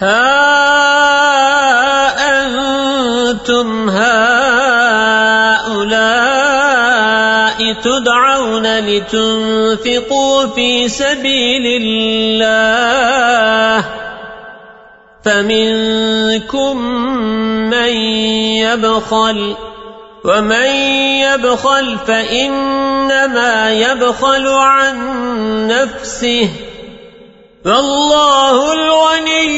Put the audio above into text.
ها أنتم هؤلاء تدعون لتنفقوا في سبيل الله فمنكم من يبخل ومن يبخل فإنما يبخل عن نفسه فالله الغني